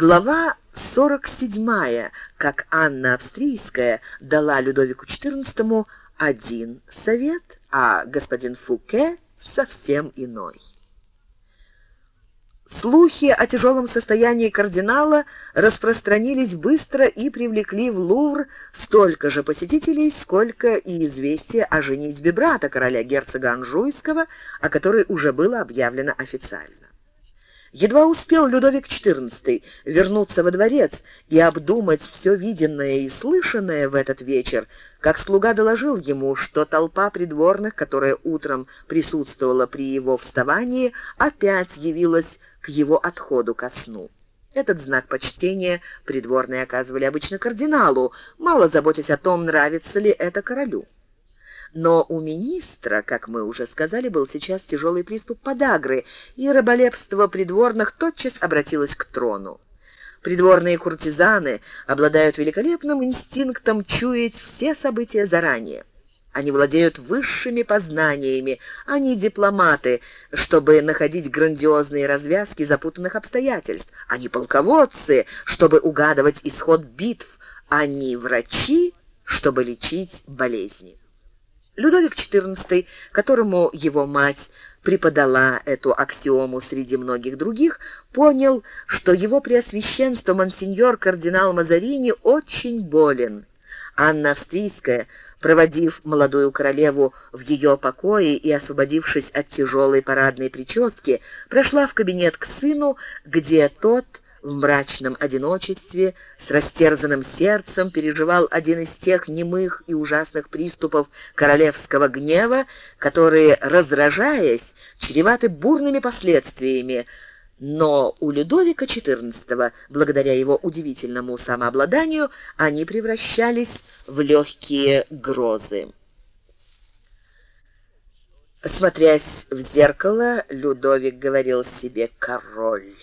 Глава 47, как Анна Австрийская дала Людовику XIV один совет, а господин Фуке совсем иной. Слухи о тяжелом состоянии кардинала распространились быстро и привлекли в Лувр столько же посетителей, сколько и известие о женитьбе брата короля герцога Анжуйского, о которой уже было объявлено официально. Едва успел Людовик XIV вернуться во дворец и обдумать все виденное и слышанное в этот вечер, как слуга доложил ему, что толпа придворных, которая утром присутствовала при его вставании, опять явилась к его отходу ко сну. Этот знак почтения придворные оказывали обычно кардиналу, мало заботясь о том, нравится ли это королю. Но у министра, как мы уже сказали, был сейчас тяжелый приступ подагры, и раболепство придворных тотчас обратилось к трону. Придворные куртизаны обладают великолепным инстинктом чуять все события заранее. Они владеют высшими познаниями, они дипломаты, чтобы находить грандиозные развязки запутанных обстоятельств. Они полководцы, чтобы угадывать исход битв. Они врачи, чтобы лечить болезни. Людовик XIV, которому его мать преподала эту аксиому среди многих других, понял, что его преосвященство монсеньор кардинал Мазарини очень болен. Анна Австрийская, проводив молодую королеву в ее покое и освободившись от тяжелой парадной прически, прошла в кабинет к сыну, где тот в мрачном одиночестве, с растерзанным сердцем переживал один из тех немых и ужасных приступов королевского гнева, которые, раздражаясь, чреваты бурными последствиями, но у Людовика XIV, благодаря его удивительному самообладанию, они превращались в легкие грозы. Смотрясь в зеркало, Людовик говорил себе «король».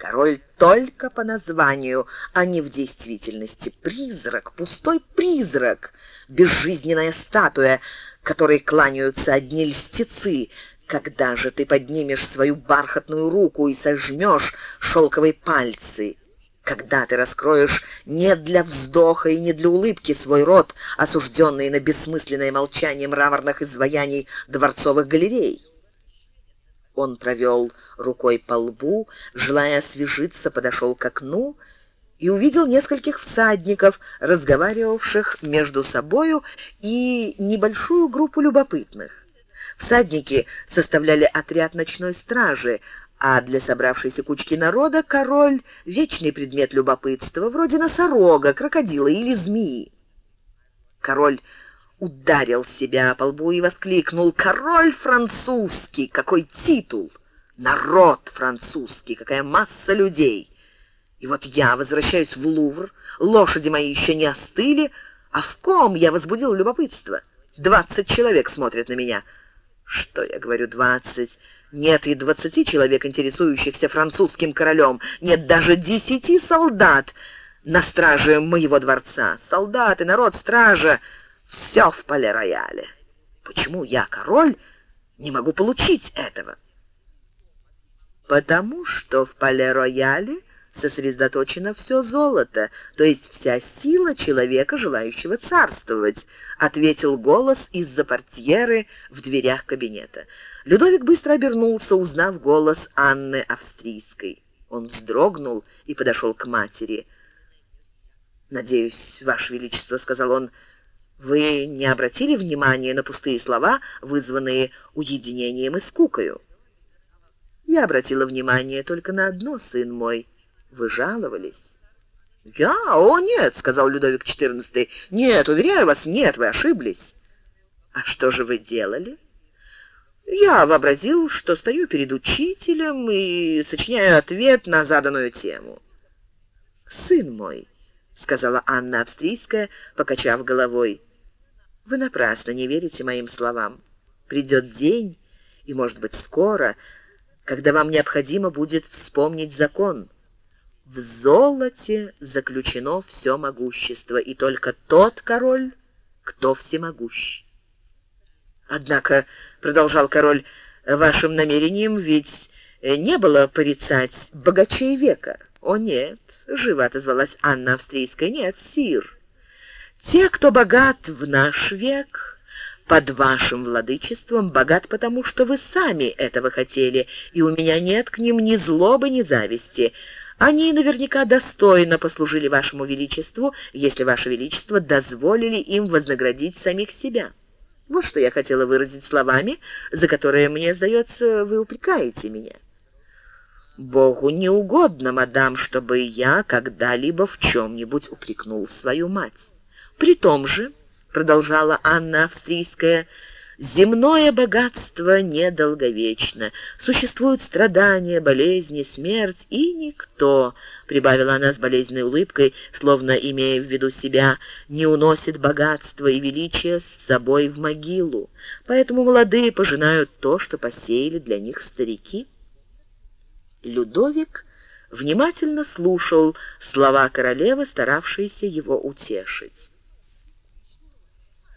Король только по названию, а не в действительности. Призрак, пустой призрак, безжизненная статуя, которой кланяются одни льстецы. Когда же ты поднимешь свою бархатную руку и сожмешь шелковые пальцы? Когда ты раскроешь не для вздоха и не для улыбки свой рот, осужденный на бессмысленное молчание мраморных изваяний дворцовых галерей? Он провел рукой по лбу, желая освежиться, подошел к окну и увидел нескольких всадников, разговаривавших между собою, и небольшую группу любопытных. Всадники составляли отряд ночной стражи, а для собравшейся кучки народа король — вечный предмет любопытства, вроде носорога, крокодила или змеи. Король ударил себя по лбу и воскликнул «Король французский! Какой титул! Народ французский! Какая масса людей!» И вот я возвращаюсь в Лувр, лошади мои еще не остыли, а в ком я возбудил любопытство? Двадцать человек смотрят на меня. Что я говорю, двадцать? Нет и двадцати человек, интересующихся французским королем. Нет даже десяти солдат на страже моего дворца. Солдаты, народ, стража — все в поле-рояле. Почему я, король, не могу получить этого? Потому что в поле-рояле сосредоточено все золото, то есть вся сила человека, желающего царствовать, ответил голос из-за портьеры в дверях кабинета. Людовик быстро обернулся, узнав голос Анны Австрийской. Он вздрогнул и подошел к матери. «Надеюсь, Ваше Величество», — сказал он, — вы не обратили внимания на пустые слова, вызванные уединением и скукою? Я обратила внимание только на одно, сын мой. Вы жаловались. «Я? О, нет!» — сказал Людовик XIV. «Нет, уверяю вас, нет, вы ошиблись». «А что же вы делали?» «Я вообразил, что стою перед учителем и сочиняю ответ на заданную тему». «Сын мой», — сказала Анна Австрийская, покачав головой, — вы напрасно не верите моим словам. Придет день, и, может быть, скоро, когда вам необходимо будет вспомнить закон. В золоте заключено все могущество, и только тот король, кто всемогущ. Однако, — продолжал король, — вашим намерением ведь не было порицать богачей века. «О, нет!» — живо отозвалась Анна Австрийская. «Нет, сир. Те, кто богат в наш век...» под вашим владычеством богат потому, что вы сами этого хотели, и у меня нет к ним ни злобы, ни зависти. Они наверняка достойно послужили вашему величеству, если ваше величество дозволили им вознаградить самих себя. Вот что я хотела выразить словами, за которые, мне сдается, вы упрекаете меня. Богу не угодно, мадам, чтобы я когда-либо в чем-нибудь упрекнул свою мать. При том же, продолжала Анна Австрийская, — Земное богатство недолговечно. Существуют страдания, болезни, смерть, и никто, прибавила она с болезненной улыбкой, словно имея в виду себя, не уносит богатство и величие с собой в могилу. Поэтому молодые пожинают то, что посеяли для них старики. Людовик внимательно слушал слова королевы, старавшейся его утешить.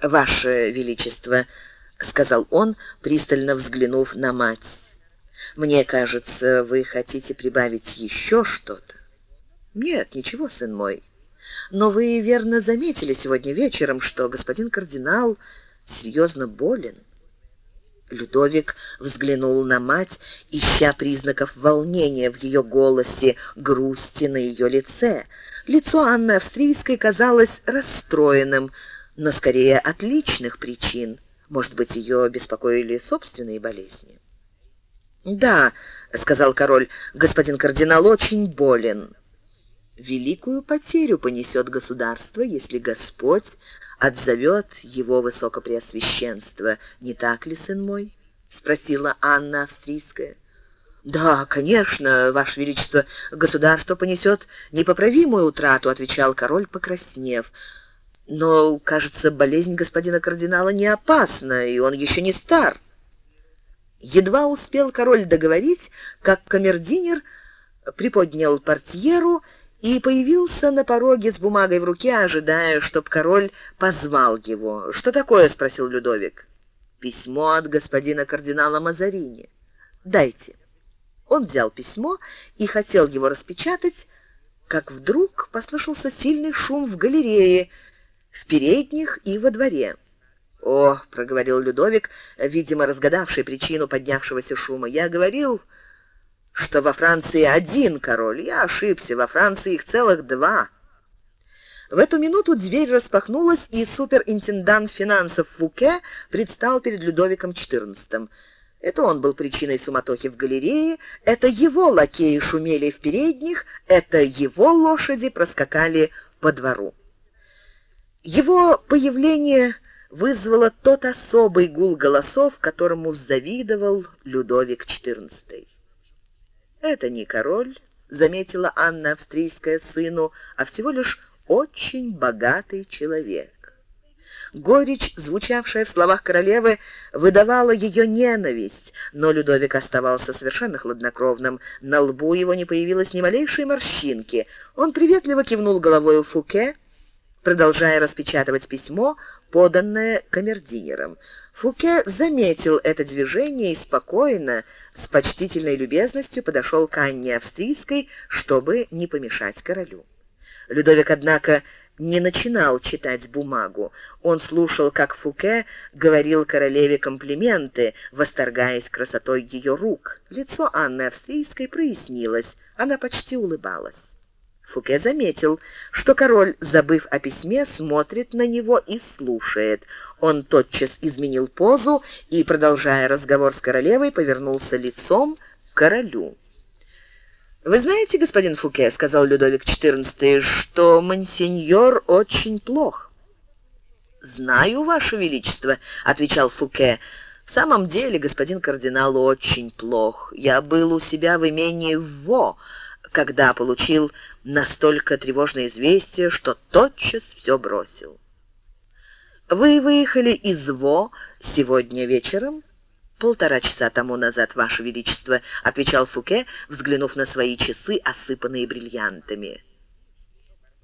«Ваше Величество», — сказал он, пристально взглянув на мать. «Мне кажется, вы хотите прибавить еще что-то?» «Нет, ничего, сын мой. Но вы верно заметили сегодня вечером, что господин кардинал серьезно болен». Людовик взглянул на мать, ища признаков волнения в ее голосе, грусти на ее лице. Лицо Анны Австрийской казалось расстроенным, но скорее от личных причин. Может быть, ее беспокоили собственные болезни? «Да», — сказал король, — «господин кардинал очень болен». «Великую потерю понесет государство, если Господь отзовет его высокопреосвященство. Не так ли, сын мой?» — спросила Анна Австрийская. «Да, конечно, Ваше Величество, государство понесет непоправимую утрату», — отвечал король, покраснев. Но, кажется, болезнь господина кардинала не опасна, и он еще не стар. Едва успел король договорить, как камердинер приподнял портьеру и появился на пороге с бумагой в руке, ожидая, чтоб король позвал его. «Что такое?» — спросил Людовик. «Письмо от господина кардинала Мазарини. Дайте». Он взял письмо и хотел его распечатать, как вдруг послышался сильный шум в галерее, в передних и во дворе. «О», — проговорил Людовик, видимо, разгадавший причину поднявшегося шума, — «я говорил, что во Франции один король. Я ошибся, во Франции их целых два». В эту минуту дверь распахнулась, и суперинтендант финансов Фуке предстал перед Людовиком XIV. Это он был причиной суматохи в галерее, это его лакеи шумели в передних, это его лошади проскакали по двору. Его появление вызвало тот особый гул голосов, которому завидовал Людовик XIV. «Это не король», — заметила Анна Австрийская сыну, «а всего лишь очень богатый человек». Горечь, звучавшая в словах королевы, выдавала ее ненависть, но Людовик оставался совершенно хладнокровным. На лбу его не появилось ни малейшей морщинки. Он приветливо кивнул головой Фуке, продолжая распечатывать письмо, поданное камердинером. Фуке заметил это движение и спокойно, с почтительной любезностью подошел к Анне Австрийской, чтобы не помешать королю. Людовик, однако, не начинал читать бумагу. Он слушал, как Фуке говорил королеве комплименты, восторгаясь красотой ее рук. Лицо Анны Австрийской прояснилось, она почти улыбалась. Фуке заметил, что король, забыв о письме, смотрит на него и слушает. Он тотчас изменил позу и, продолжая разговор с королевой, повернулся лицом к королю. «Вы знаете, господин Фуке, — сказал Людовик XIV, — что мансиньор очень плох». «Знаю, ваше величество», — отвечал Фуке, — в самом деле, господин кардинал очень плох. Я был у себя в имении Во, когда получил настолько тревожное известие, что тотчас все бросил. «Вы выехали из Во сегодня вечером?» «Полтора часа тому назад, Ваше Величество», — отвечал Фуке, взглянув на свои часы, осыпанные бриллиантами.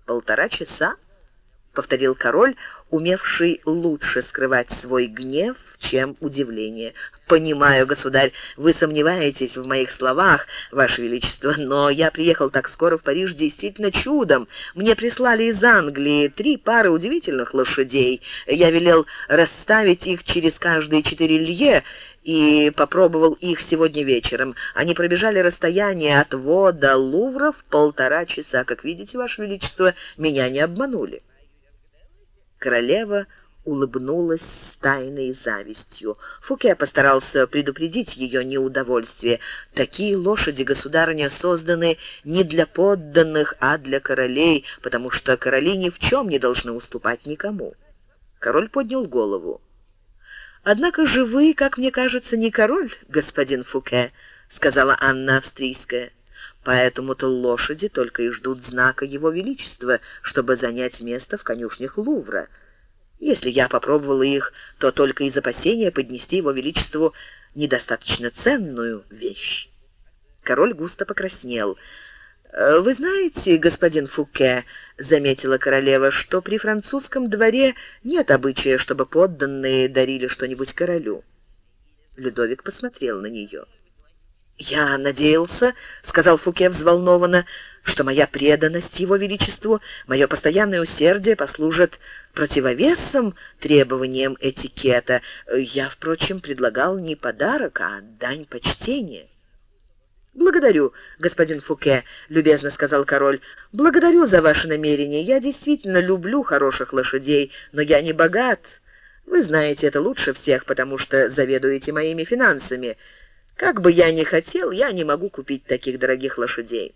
«Полтора часа?» — повторил король, умевший лучше скрывать свой гнев, чем удивление. «Понимаю, государь, вы сомневаетесь в моих словах, ваше величество, но я приехал так скоро в Париж действительно чудом. Мне прислали из Англии три пары удивительных лошадей. Я велел расставить их через каждые четыре лье, и попробовал их сегодня вечером. Они пробежали расстояние от Во до Лувра в полтора часа. Как видите, Ваше Величество, меня не обманули. Королева улыбнулась с тайной завистью. Фуке постарался предупредить ее неудовольствие. Такие лошади, государыня, созданы не для подданных, а для королей, потому что короли ни в чем не должны уступать никому. Король поднял голову. «Однако же вы, как мне кажется, не король, господин Фуке», — сказала Анна Австрийская. Поэтому-то лошади только и ждут знака Его Величества, чтобы занять место в конюшнях Лувра. Если я попробовала их, то только из опасения поднести Его Величеству недостаточно ценную вещь. Король густо покраснел. «Э, «Вы знаете, господин Фуке, — заметила королева, — что при французском дворе нет обычая, чтобы подданные дарили что-нибудь королю». Людовик посмотрел на нее. «Я надеялся, — сказал Фуке взволнованно, — что моя преданность Его Величеству, мое постоянное усердие послужат противовесом требованиям этикета. Я, впрочем, предлагал не подарок, а дань почтения». «Благодарю, господин Фуке», — любезно сказал король. «Благодарю за ваше намерение. Я действительно люблю хороших лошадей, но я не богат. Вы знаете это лучше всех, потому что заведуете моими финансами». Как бы я ни хотел, я не могу купить таких дорогих лошадей.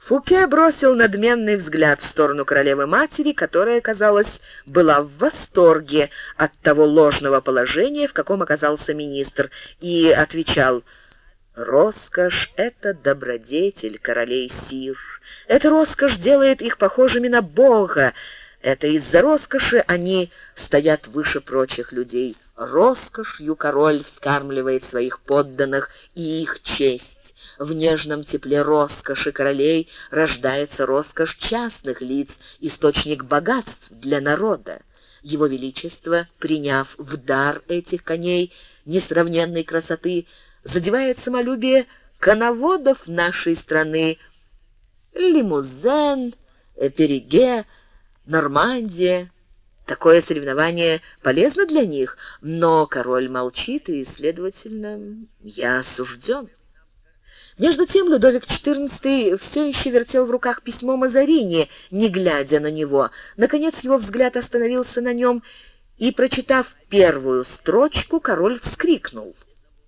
Фуке бросил надменный взгляд в сторону королевы-матери, которая, казалось, была в восторге от того ложного положения, в каком оказался министр, и отвечал «Роскошь — это добродетель королей сир. Эта роскошь делает их похожими на Бога. Это из-за роскоши они стоят выше прочих людей». Роскошью король вскармливает своих подданных и их честь. В нежном тепле роскоши королей рождается роскошь частных лиц, источник богатств для народа. Его Величество, приняв в дар этих коней несравненной красоты, задевает самолюбие коноводов нашей страны. Лимузен, Переге, Нормандия, Такое соревнование полезно для них, но король молчит, и, следовательно, я осужден. Между тем Людовик XIV все еще вертел в руках письмо Мазарини, не глядя на него. Наконец его взгляд остановился на нем, и, прочитав первую строчку, король вскрикнул.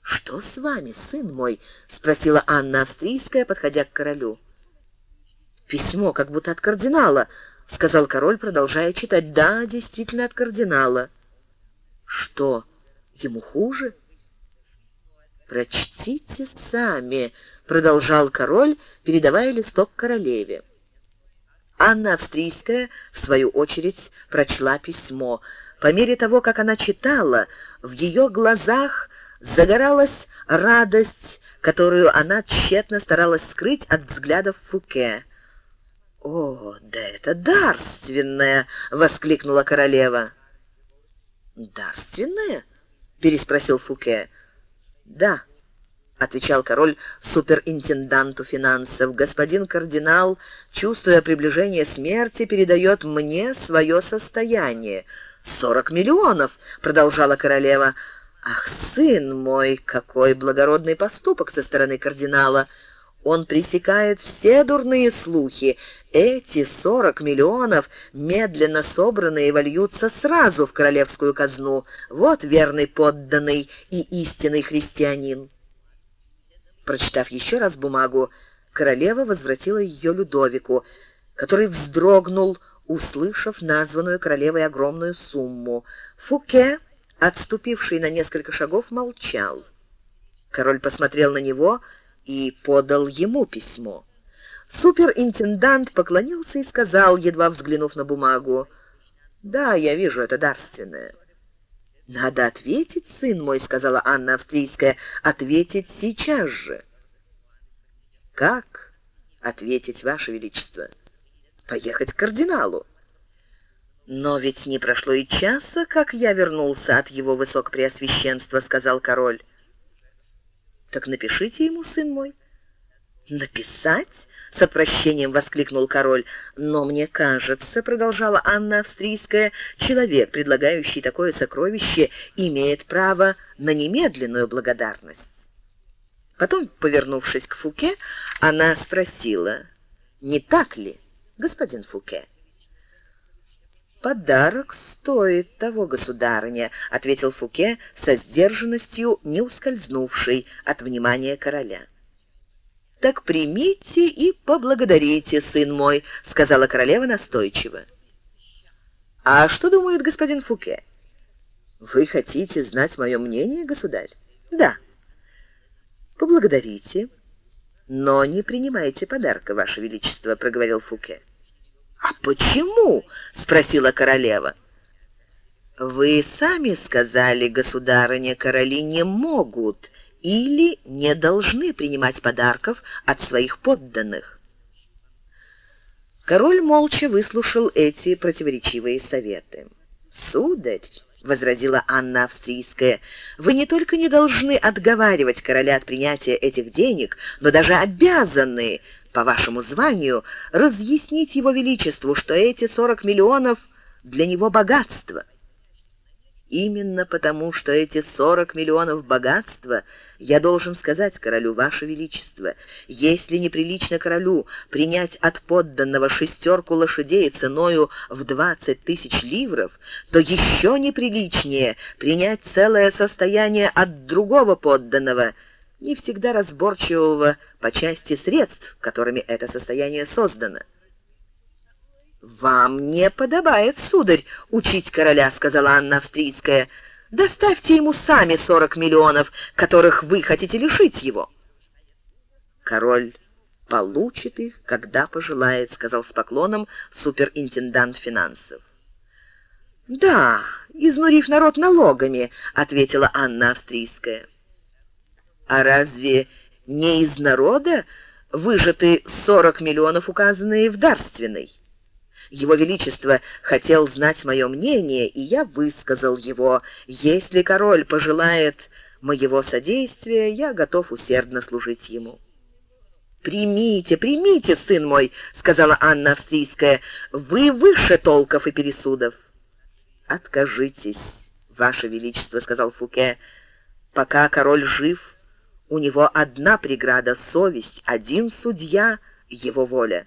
«Что с вами, сын мой?» — спросила Анна Австрийская, подходя к королю. «Письмо, как будто от кардинала», — сказал король, продолжая читать. «Да, действительно, от кардинала». «Что, ему хуже?» «Прочтите сами», — продолжал король, передавая листок королеве. Анна Австрийская, в свою очередь, прочла письмо. По мере того, как она читала, в ее глазах загоралась радость, которую она тщетно старалась скрыть от взглядов Фуке. «О, да это дарственное!» — воскликнула королева. «Дарственное?» — переспросил Фуке. «Да», — отвечал король суперинтенданту финансов. «Господин кардинал, чувствуя приближение смерти, передает мне свое состояние». «Сорок миллионов!» — продолжала королева. «Ах, сын мой, какой благородный поступок со стороны кардинала!» Он пресекает все дурные слухи. Эти сорок миллионов, медленно собранные, вольются сразу в королевскую казну. Вот верный подданный и истинный христианин. Прочитав еще раз бумагу, королева возвратила ее Людовику, который вздрогнул, услышав названную королевой огромную сумму. Фуке, отступивший на несколько шагов, молчал. Король посмотрел на него и подал ему письмо. Суперинтендант поклонился и сказал, едва взглянув на бумагу, «Да, я вижу, это дарственное». «Надо ответить, сын мой», — сказала Анна Австрийская, — «ответить сейчас же». «Как ответить, Ваше Величество?» «Поехать к кардиналу». «Но ведь не прошло и часа, как я вернулся от его высокопреосвященства», — сказал король. «Так напишите ему, сын мой». «Написать?» — с отвращением воскликнул король. «Но мне кажется, — продолжала Анна Австрийская, — человек, предлагающий такое сокровище, имеет право на немедленную благодарность». Потом, повернувшись к Фуке, она спросила, «Не так ли, господин Фуке?» «Подарок стоит того, государыня», — ответил Фуке со сдержанностью, не ускользнувшей от внимания короля. «Так примите и поблагодарите, сын мой», — сказала королева настойчиво. «А что думает господин Фуке?» «Вы хотите знать мое мнение, государь?» «Да». «Поблагодарите, но не принимайте подарка, ваше величество», — проговорил Фуке. «А почему?» — спросила королева. «Вы сами сказали, государыня, короли не могут или не должны принимать подарков от своих подданных». Король молча выслушал эти противоречивые советы. «Сударь», — возразила Анна Австрийская, — «вы не только не должны отговаривать короля от принятия этих денег, но даже обязаны по вашему званию, разъяснить его величеству, что эти 40 миллионов для него богатство. Именно потому, что эти 40 миллионов богатства, я должен сказать королю, ваше величество, если неприлично королю принять от подданного шестерку лошадей ценою в 20 тысяч ливров, то еще неприличнее принять целое состояние от другого подданного – не всегда разборчивого по части средств, которыми это состояние создано. «Вам не подобает, сударь, учить короля», — сказала Анна Австрийская. «Доставьте ему сами сорок миллионов, которых вы хотите лишить его». «Король получит их, когда пожелает», — сказал с поклоном суперинтендант финансов. «Да, изнурив народ налогами», — ответила Анна Австрийская. А разве не из народа выжаты 40 миллионов, указанные в дарственной? Его Величество хотел знать мое мнение, и я высказал его. Если король пожелает моего содействия, я готов усердно служить ему». «Примите, примите, сын мой», — сказала Анна Австрийская, — «вы выше толков и пересудов». «Откажитесь, ваше величество», — сказал Фуке, — «пока король жив, у него одна преграда — совесть, один судья — его воля.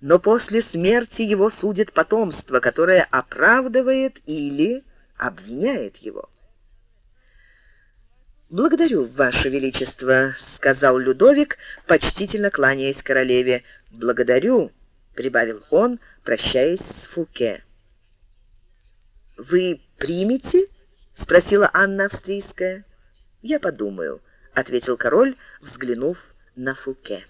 Но после смерти его судит потомство, которое оправдывает или обвиняет его. «Благодарю, Ваше Величество», — сказал Людовик, почтительно кланяясь королеве. «Благодарю», — прибавил он, прощаясь с Фуке. «Вы примете?» — спросила Анна Австрийская. «Я подумаю», ответил король, взглянув на Фуке.